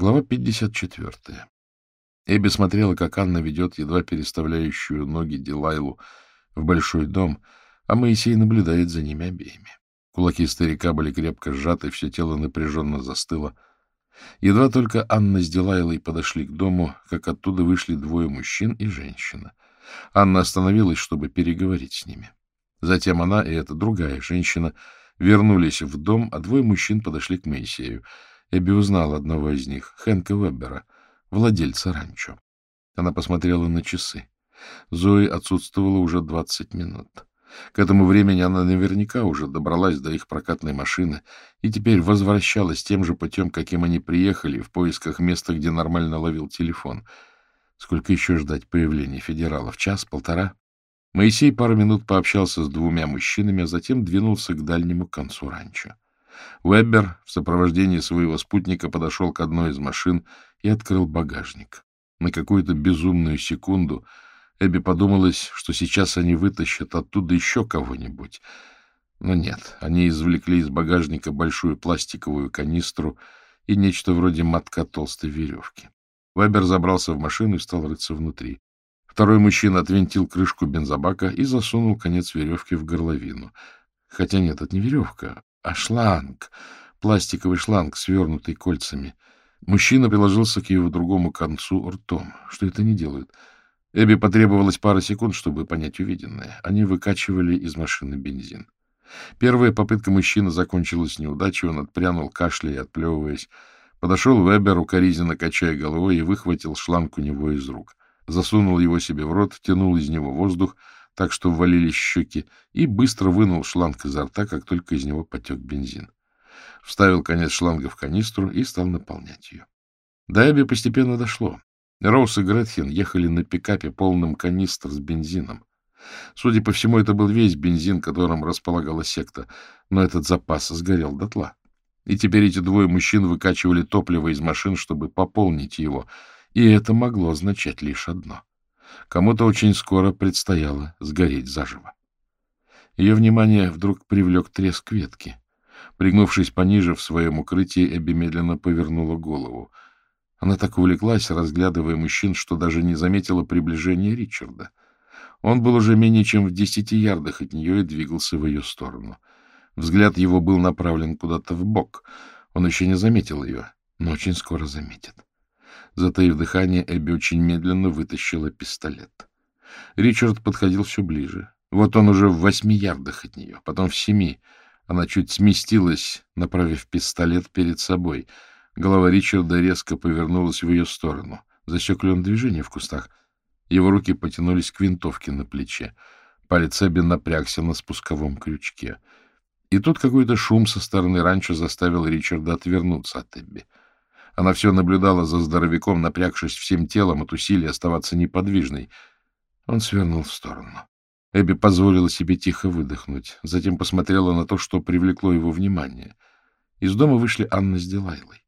Глава 54. Эбби смотрела, как Анна ведет едва переставляющую ноги Дилайлу в большой дом, а Моисей наблюдает за ними обеими. Кулаки старика были крепко сжаты, все тело напряженно застыло. Едва только Анна с Дилайлой подошли к дому, как оттуда вышли двое мужчин и женщина. Анна остановилась, чтобы переговорить с ними. Затем она и эта другая женщина вернулись в дом, а двое мужчин подошли к Моисею — Эбби узнала одного из них, Хэнка Веббера, владельца ранчо. Она посмотрела на часы. Зои отсутствовала уже двадцать минут. К этому времени она наверняка уже добралась до их прокатной машины и теперь возвращалась тем же путем, каким они приехали, в поисках места, где нормально ловил телефон. Сколько еще ждать появления федералов? Час, полтора? Моисей пару минут пообщался с двумя мужчинами, а затем двинулся к дальнему концу ранчо. Уэббер в сопровождении своего спутника подошел к одной из машин и открыл багажник. На какую-то безумную секунду Эбби подумалось, что сейчас они вытащат оттуда еще кого-нибудь. Но нет, они извлекли из багажника большую пластиковую канистру и нечто вроде мотка толстой веревки. Вебер забрался в машину и стал рыться внутри. Второй мужчина отвинтил крышку бензобака и засунул конец веревки в горловину. Хотя нет, это не веревка, а шланг, пластиковый шланг, свернутый кольцами. Мужчина приложился к его другому концу ртом. Что это не делают? Эбби потребовалось пара секунд, чтобы понять увиденное. Они выкачивали из машины бензин. Первая попытка мужчины закончилась неудачей, он отпрянул, кашляя и отплевываясь. Подошел Вебер, укоризненно качая головой, и выхватил шланг у него из рук. Засунул его себе в рот, тянул из него воздух, так что ввалились щеки, и быстро вынул шланг изо рта, как только из него потек бензин. Вставил конец шланга в канистру и стал наполнять ее. До Эбби постепенно дошло. Роуз и Гретхен ехали на пикапе, полном канистр с бензином. Судя по всему, это был весь бензин, которым располагала секта, но этот запас сгорел дотла. И теперь эти двое мужчин выкачивали топливо из машин, чтобы пополнить его, и это могло означать лишь одно. Кому-то очень скоро предстояло сгореть заживо. Ее внимание вдруг привлек треск ветки. Пригнувшись пониже в своем укрытии, Эбби медленно повернула голову. Она так увлеклась, разглядывая мужчин, что даже не заметила приближения Ричарда. Он был уже менее чем в десяти ярдах от нее и двигался в ее сторону. Взгляд его был направлен куда-то в бок. Он еще не заметил ее, но очень скоро заметит. Затаив дыхание, Эбби очень медленно вытащила пистолет. Ричард подходил все ближе. Вот он уже в восьми ярдах от нее, потом в семи. Она чуть сместилась, направив пистолет перед собой. Голова Ричарда резко повернулась в ее сторону. Засек ли он движение в кустах? Его руки потянулись к винтовке на плече. Палец Эбби напрягся на спусковом крючке. И тут какой-то шум со стороны ранчо заставил Ричарда отвернуться от Эбби. Она все наблюдала за здоровяком, напрягшись всем телом от усилия оставаться неподвижной. Он свернул в сторону. Эбби позволила себе тихо выдохнуть, затем посмотрела на то, что привлекло его внимание. Из дома вышли Анна с Дилайлой.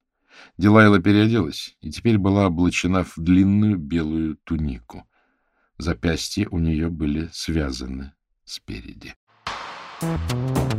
Дилайла переоделась и теперь была облачена в длинную белую тунику. Запястья у нее были связаны спереди. Thank you.